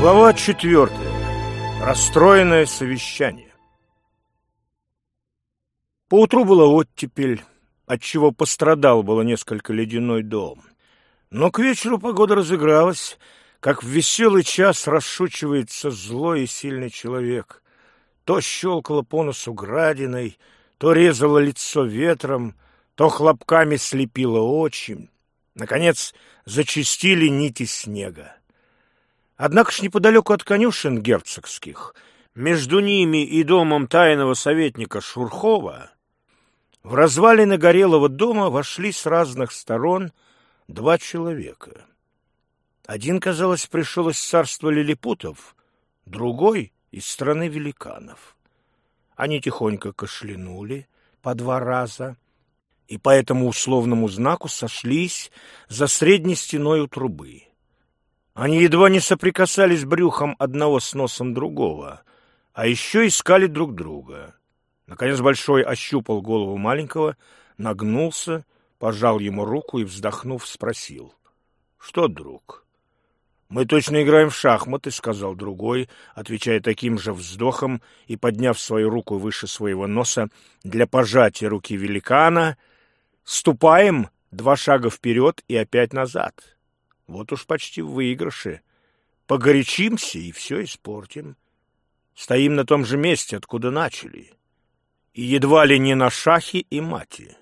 Глава четвертая. Расстроенное совещание. Поутру была оттепель, отчего пострадал было несколько ледяной дом. Но к вечеру погода разыгралась, как в веселый час расшучивается злой и сильный человек. То щелкало по носу градиной, то резало лицо ветром, то хлопками слепило очи. Наконец, зачистили нити снега. Однако ж неподалеку от конюшен герцогских, между ними и домом тайного советника Шурхова, в развалины горелого дома вошли с разных сторон два человека. Один, казалось, пришел из царства лилипутов, другой — из страны великанов. Они тихонько кашлянули по два раза и по этому условному знаку сошлись за средней стеной у трубы. Они едва не соприкасались брюхом одного с носом другого, а еще искали друг друга. Наконец Большой ощупал голову маленького, нагнулся, пожал ему руку и, вздохнув, спросил. — Что, друг? — Мы точно играем в шахматы, — сказал другой, отвечая таким же вздохом и, подняв свою руку выше своего носа для пожатия руки великана, — ступаем два шага вперед и опять назад. — вот уж почти в выигрыше. Погорячимся и все испортим. Стоим на том же месте, откуда начали. И едва ли не на шахе и мате.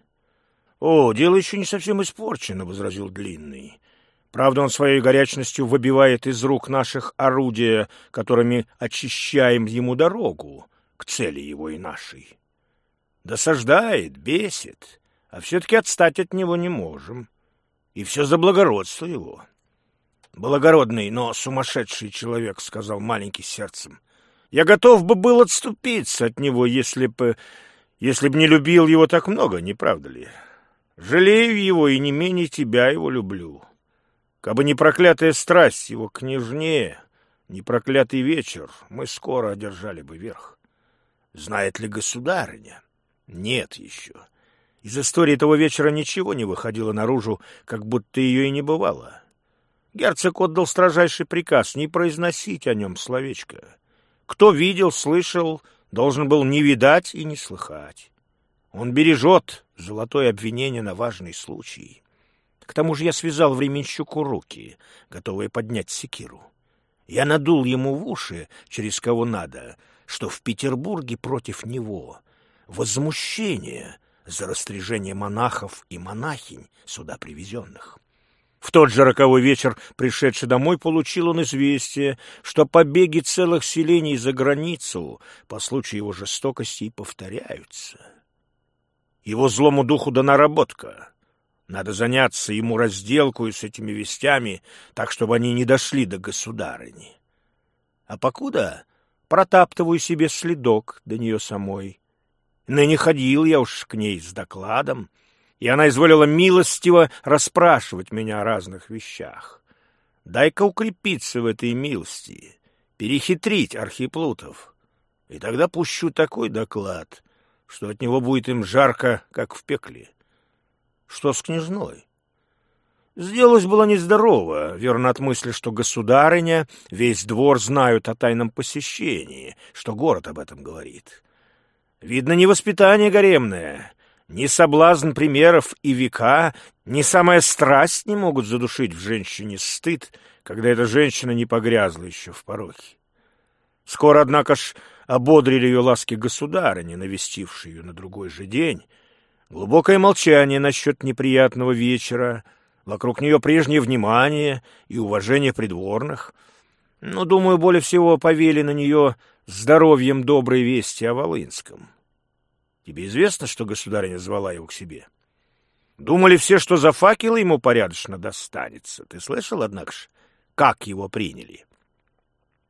— О, дело еще не совсем испорчено, — возразил Длинный. Правда, он своей горячностью выбивает из рук наших орудия, которыми очищаем ему дорогу к цели его и нашей. Досаждает, бесит, а все-таки отстать от него не можем. И все за благородство его. «Благородный, но сумасшедший человек», — сказал маленький сердцем. «Я готов бы был отступиться от него, если бы... если б не любил его так много, не правда ли? Жалею его и не менее тебя его люблю. Кабы не проклятая страсть его к нежне, не проклятый вечер, мы скоро одержали бы верх. Знает ли государыня? Нет еще». Из истории того вечера ничего не выходило наружу, как будто ее и не бывало. Герцог отдал строжайший приказ не произносить о нем словечко. Кто видел, слышал, должен был не видать и не слыхать. Он бережет золотое обвинение на важный случай. К тому же я связал временщику руки, готовые поднять секиру. Я надул ему в уши, через кого надо, что в Петербурге против него возмущение за растряжение монахов и монахинь, сюда привезенных. В тот же роковой вечер, пришедший домой, получил он известие, что побеги целых селений за границу по случаю его жестокости повторяются. Его злому духу дана работка. Надо заняться ему разделку с этими вестями, так, чтобы они не дошли до государыни. А покуда протаптываю себе следок до нее самой. Ныне ходил я уж к ней с докладом, и она изволила милостиво расспрашивать меня о разных вещах. Дай-ка укрепиться в этой милости, перехитрить архиплутов, и тогда пущу такой доклад, что от него будет им жарко, как в пекле. Что с княжной? Сделалось было нездорово, верно от мысли, что государыня, весь двор знают о тайном посещении, что город об этом говорит. Видно, не воспитание гаремное, ни соблазн примеров и века, ни самая страсть не могут задушить в женщине стыд, когда эта женщина не погрязла еще в порохе. Скоро, однако ж, ободрили ее ласки государыни, навестившие ее на другой же день. Глубокое молчание насчет неприятного вечера, вокруг нее прежнее внимание и уважение придворных. Но, думаю, более всего повели на нее здоровьем доброй вести о Волынском. Тебе известно, что государыня звала его к себе? Думали все, что за факелы ему порядочно достанется. Ты слышал, однако ж, как его приняли?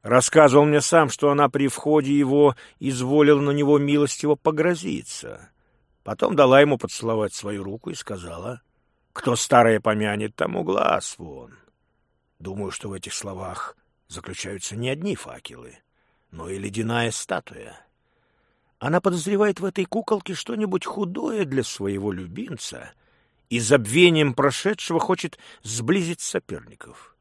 Рассказывал мне сам, что она при входе его изволила на него милостиво погрозиться. Потом дала ему поцеловать свою руку и сказала, «Кто старое помянет, тому глаз вон». Думаю, что в этих словах заключаются не одни факелы, но и ледяная статуя. Она подозревает в этой куколке что-нибудь худое для своего любимца и забвением прошедшего хочет сблизить соперников.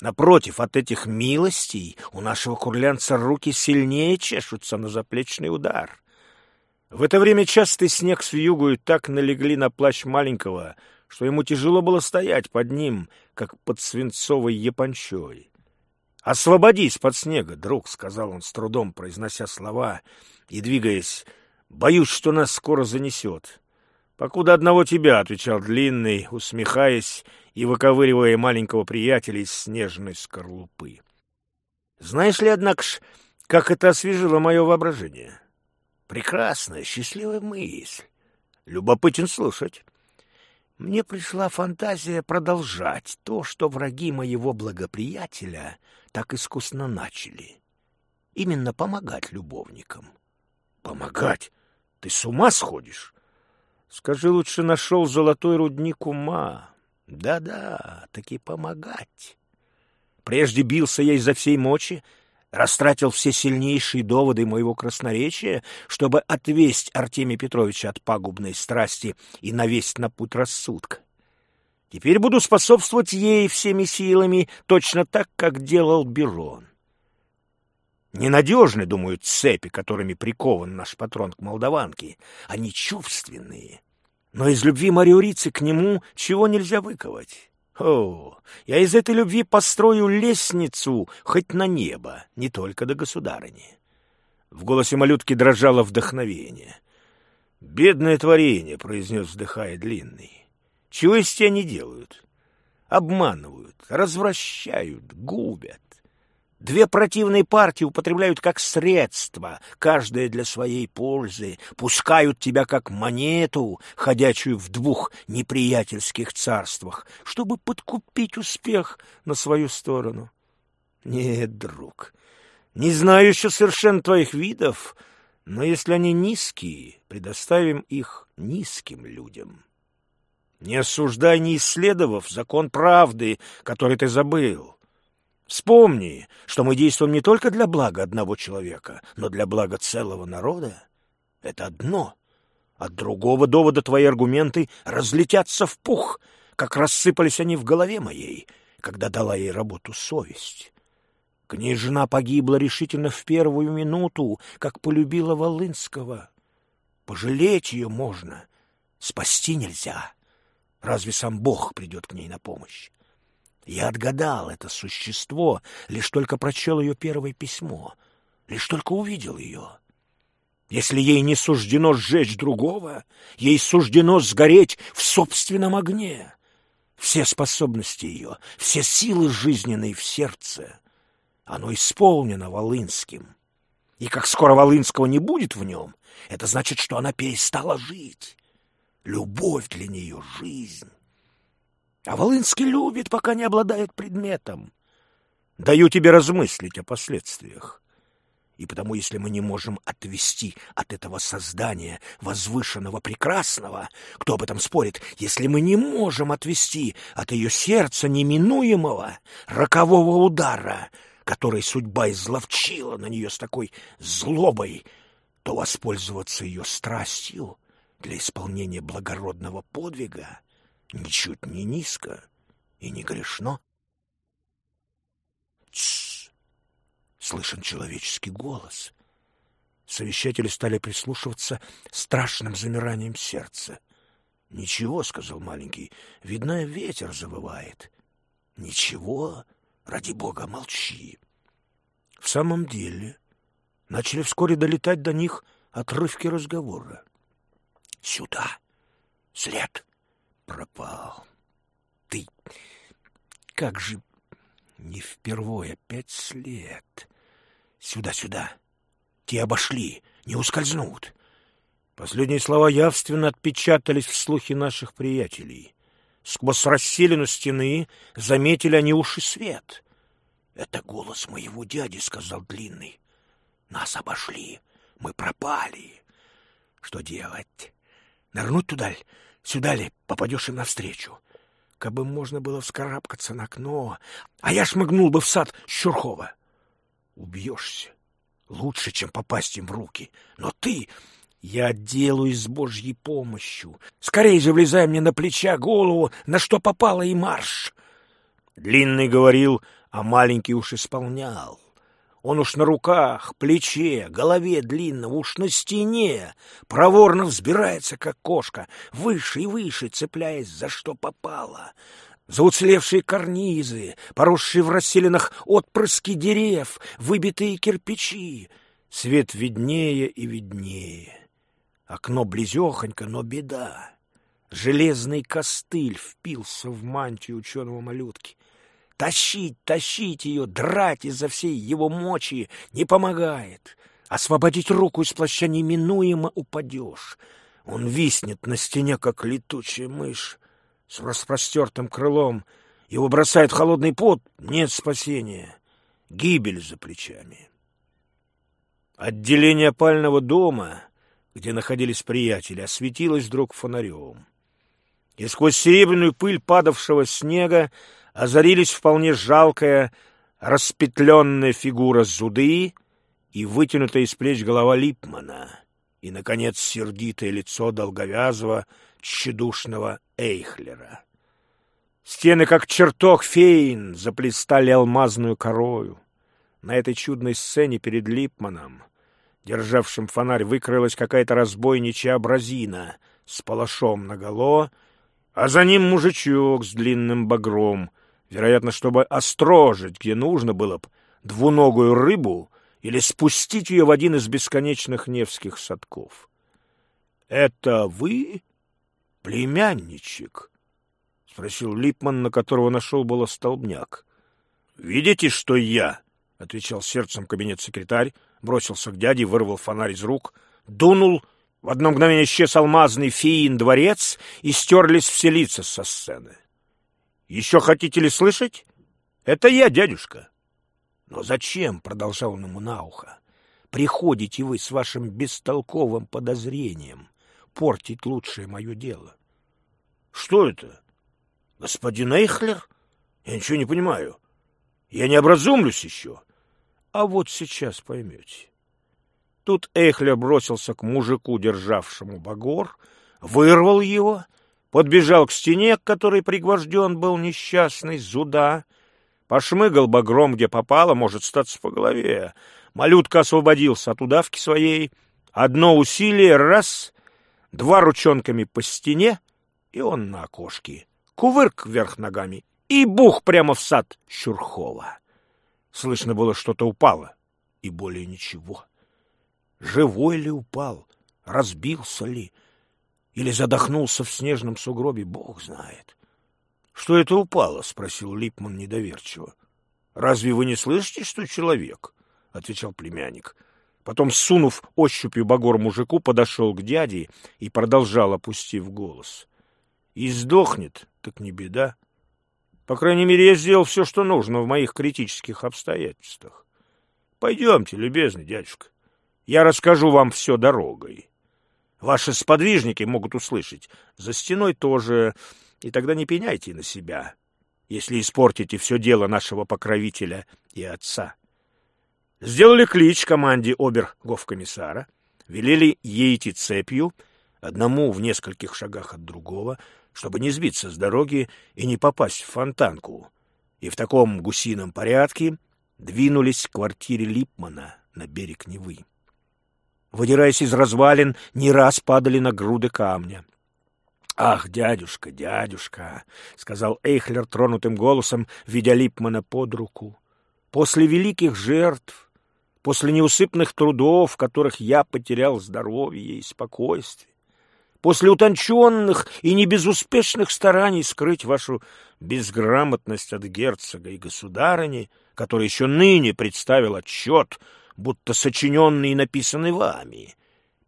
Напротив, от этих милостей у нашего курлянца руки сильнее чешутся на заплечный удар. В это время частый снег с вьюгою так налегли на плащ маленького, что ему тяжело было стоять под ним, как под свинцовой япончой. «Освободись под снега, друг», — сказал он с трудом, произнося слова и двигаясь. «Боюсь, что нас скоро занесет». «Покуда одного тебя», — отвечал Длинный, усмехаясь и выковыривая маленького приятеля из снежной скорлупы. «Знаешь ли, однако ж, как это освежило мое воображение?» «Прекрасная, счастливая мысль. Любопытен слушать». Мне пришла фантазия продолжать то, что враги моего благоприятеля так искусно начали. Именно помогать любовникам. Помогать? Ты с ума сходишь? Скажи лучше, нашел золотой рудник ума. Да-да, таки помогать. Прежде бился я изо всей мочи, растратил все сильнейшие доводы моего красноречия, чтобы отвесть Артемия Петровича от пагубной страсти и навесть на путь рассудка. Теперь буду способствовать ей всеми силами, точно так, как делал Берон. Ненадежны, думаю, цепи, которыми прикован наш патрон к молдаванке. Они чувственные. Но из любви Мариорицы к нему чего нельзя выковать? О, я из этой любви построю лестницу хоть на небо, не только до государыни. В голосе малютки дрожало вдохновение. «Бедное творение», — произнес, вздыхая длинный. «Чего из тебя не делают? Обманывают, развращают, губят. Две противные партии употребляют как средство, каждая для своей пользы, пускают тебя как монету, ходячую в двух неприятельских царствах, чтобы подкупить успех на свою сторону. Нет, друг, не знаю еще совершенно твоих видов, но если они низкие, предоставим их низким людям. Не осуждай, не исследовав закон правды, который ты забыл. Вспомни, что мы действуем не только для блага одного человека, но для блага целого народа. Это одно. От другого довода твои аргументы разлетятся в пух, как рассыпались они в голове моей, когда дала ей работу совесть. Княжна погибла решительно в первую минуту, как полюбила Волынского. Пожалеть ее можно, спасти нельзя. Разве сам Бог придет к ней на помощь? Я отгадал это существо, лишь только прочел ее первое письмо, лишь только увидел ее. Если ей не суждено сжечь другого, ей суждено сгореть в собственном огне. Все способности ее, все силы жизненные в сердце, оно исполнено Волынским. И как скоро Волынского не будет в нем, это значит, что она перестала жить. Любовь для нее — жизнь. А Волынский любит, пока не обладает предметом. Даю тебе размыслить о последствиях. И потому, если мы не можем отвести от этого создания возвышенного прекрасного, кто об этом спорит, если мы не можем отвести от ее сердца неминуемого рокового удара, который судьба изловчила на нее с такой злобой, то воспользоваться ее страстью для исполнения благородного подвига ничуть не низко и не грешно. Тссс! Слышен человеческий голос. Совещатели стали прислушиваться страшным замиранием сердца. «Ничего», — сказал маленький, — «видно, ветер завывает». «Ничего, ради бога, молчи». В самом деле, начали вскоре долетать до них отрывки разговора. «Сюда! След! Пропал. Ты... Как же... Не впервые, пять след. Сюда, сюда. Те обошли, не ускользнут. Последние слова явственно отпечатались в слухе наших приятелей. Сквозь расселину стены заметили они уши свет. — Это голос моего дяди, — сказал Длинный. — Нас обошли, мы пропали. Что делать? Нырнуть туда ли? Сюда ли попадешь им навстречу? Кабы можно было вскарабкаться на окно, а я шмыгнул бы в сад Щурхова. Убьешься. Лучше, чем попасть им в руки. Но ты... Я делаю с Божьей помощью. Скорей же влезай мне на плеча голову, на что попало и марш. Длинный говорил, а маленький уж исполнял. Он уж на руках, плече, голове длинном, уж на стене, проворно взбирается, как кошка, выше и выше, цепляясь за что попало. За уцелевшие карнизы, поросшие в расселенных отпрыски дерев, выбитые кирпичи. Свет виднее и виднее. Окно близехонько, но беда. Железный костыль впился в мантию ученого малютки. Тащить, тащить ее, драть изо всей его мочи не помогает. Освободить руку из плаща неминуемо упадешь. Он виснет на стене, как летучая мышь, с распростертым крылом. Его бросает холодный пот, нет спасения. Гибель за плечами. Отделение пального дома, где находились приятели, осветилось вдруг фонарем. И сквозь серебряную пыль падавшего снега озарились вполне жалкая, распетленная фигура Зуды и вытянутая из плеч голова Липмана, и, наконец, сердитое лицо долговязого, тщедушного Эйхлера. Стены, как чертог фейн, заплестали алмазную корою. На этой чудной сцене перед Липманом, державшим фонарь, выкрылась какая-то разбойничья абразина с палашом наголо, а за ним мужичок с длинным багром — вероятно, чтобы острожить, где нужно было б двуногую рыбу или спустить ее в один из бесконечных Невских садков. — Это вы, племянничек? — спросил Липман, на которого нашел было столбняк. — Видите, что я? — отвечал сердцем кабинет-секретарь, бросился к дяде, вырвал фонарь из рук, дунул, в одно мгновение исчез алмазный фиин дворец и стерлись все лица со сцены. Еще хотите ли слышать? Это я, дядюшка. Но зачем, — продолжал он ему на ухо, — приходите вы с вашим бестолковым подозрением портить лучшее мое дело? Что это? Господин Эйхлер? Я ничего не понимаю. Я не образумлюсь еще. А вот сейчас поймете. Тут Эйхлер бросился к мужику, державшему багор, вырвал его подбежал к стене, к которой пригвожден был несчастный Зуда, пошмыгал багром, где попало, может, статься по голове. Малютка освободился от удавки своей, одно усилие — раз, два ручонками по стене, и он на окошке, кувырк вверх ногами и бух прямо в сад Щурхова. Слышно было, что-то упало, и более ничего. Живой ли упал, разбился ли — или задохнулся в снежном сугробе, бог знает. — Что это упало? — спросил Липман недоверчиво. — Разве вы не слышите, что человек? — отвечал племянник. Потом, сунув ощупью багор мужику, подошел к дяде и продолжал, опустив голос. — И сдохнет, так не беда. По крайней мере, я сделал все, что нужно в моих критических обстоятельствах. Пойдемте, любезный дядюшка, я расскажу вам все дорогой. Ваши сподвижники могут услышать. За стеной тоже. И тогда не пеняйте на себя, если испортите все дело нашего покровителя и отца. Сделали клич команде обер-гофкомиссара, велели ей идти цепью, одному в нескольких шагах от другого, чтобы не сбиться с дороги и не попасть в фонтанку, и в таком гусином порядке двинулись к квартире Липмана на берег Невы выдираясь из развалин, не раз падали на груды камня. «Ах, дядюшка, дядюшка!» — сказал Эйхлер тронутым голосом, видя Липмана под руку. «После великих жертв, после неусыпных трудов, в которых я потерял здоровье и спокойствие, после утонченных и небезуспешных стараний скрыть вашу безграмотность от герцога и государыни, который еще ныне представил отчет будто сочиненный и написанный вами.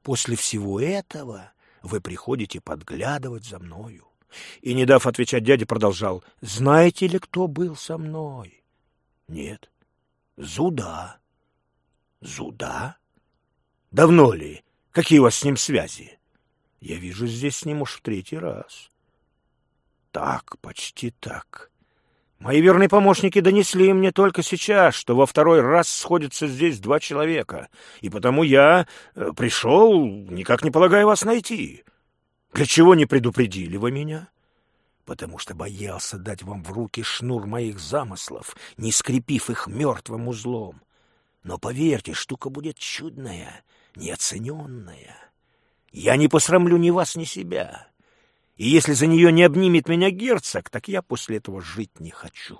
После всего этого вы приходите подглядывать за мною. И, не дав отвечать, дядя продолжал. Знаете ли, кто был со мной? Нет. Зуда. Зуда? Давно ли? Какие у вас с ним связи? Я вижу здесь с ним уж в третий раз. Так, почти так. Мои верные помощники донесли мне только сейчас, что во второй раз сходятся здесь два человека, и потому я э, пришел, никак не полагая вас найти. Для чего не предупредили вы меня? потому что боялся дать вам в руки шнур моих замыслов, не скрепив их мертвым узлом. Но поверьте, штука будет чудная, неоцененная. Я не посрамлю ни вас, ни себя. И если за нее не обнимет меня герцог, так я после этого жить не хочу.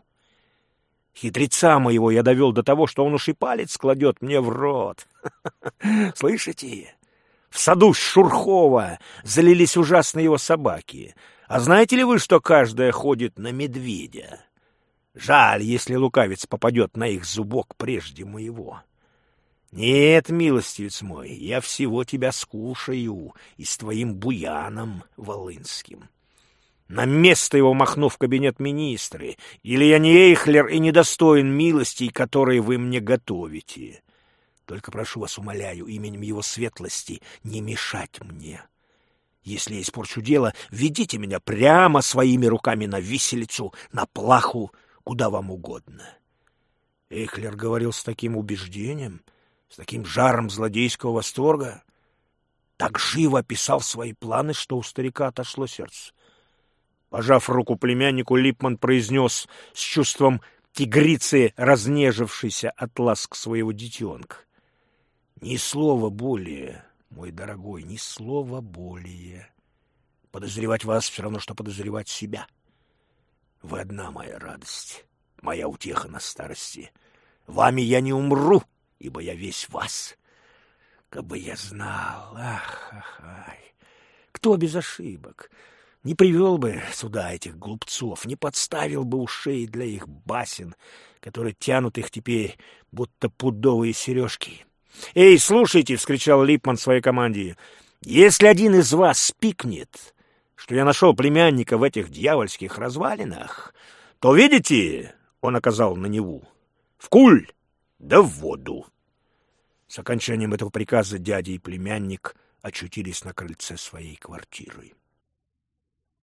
Хитреца моего я довел до того, что он уж и палец кладет мне в рот. Слышите? В саду Шурхова залились ужасные его собаки. А знаете ли вы, что каждая ходит на медведя? Жаль, если лукавец попадет на их зубок прежде моего. Нет, милостивец мой, я всего тебя скушаю и с твоим буяном волынским. На место его махну в кабинет министры, или я не Эйхлер и недостоин милостей, которые вы мне готовите. Только прошу вас, умоляю, именем его светлости не мешать мне. Если я испорчу дело, ведите меня прямо своими руками на виселицу, на плаху, куда вам угодно. Эйхлер говорил с таким убеждением, с таким жаром злодейского восторга, так живо описал свои планы, что у старика отошло сердце. Пожав руку племяннику, Липман произнес с чувством тигрицы, разнежившейся от ласк своего детенка. «Ни слова более, мой дорогой, ни слова более. Подозревать вас все равно, что подозревать себя. Вы одна моя радость, моя утеха на старости. Вами я не умру, ибо я весь вас. Кабы я знал, ах, ах, ай, кто без ошибок?» Не привел бы сюда этих глупцов, не подставил бы ушей для их басен, которые тянут их теперь, будто пудовые сережки. «Эй, слушайте!» — вскричал Липман своей команде. «Если один из вас спикнет, что я нашел племянника в этих дьявольских развалинах, то, видите, — он оказал на Неву, — в куль да в воду». С окончанием этого приказа дядя и племянник очутились на крыльце своей квартиры.